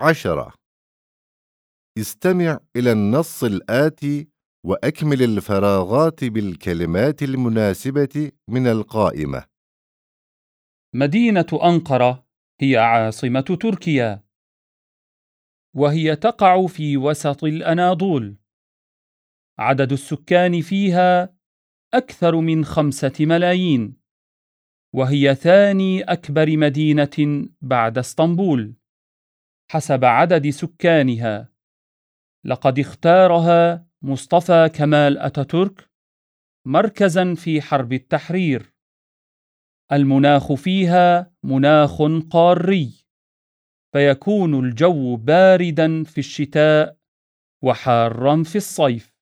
عشرة. استمع إلى النص الآتي وأكمل الفراغات بالكلمات المناسبة من القائمة. مدينة أنقرة هي عاصمة تركيا. وهي تقع في وسط الأناضول. عدد السكان فيها أكثر من خمسة ملايين. وهي ثاني أكبر مدينة بعد إسطنبول. حسب عدد سكانها. لقد اختارها مصطفى كمال أتاتورك مركزا في حرب التحرير. المناخ فيها مناخ قاري فيكون الجو باردا في الشتاء وحارا في الصيف.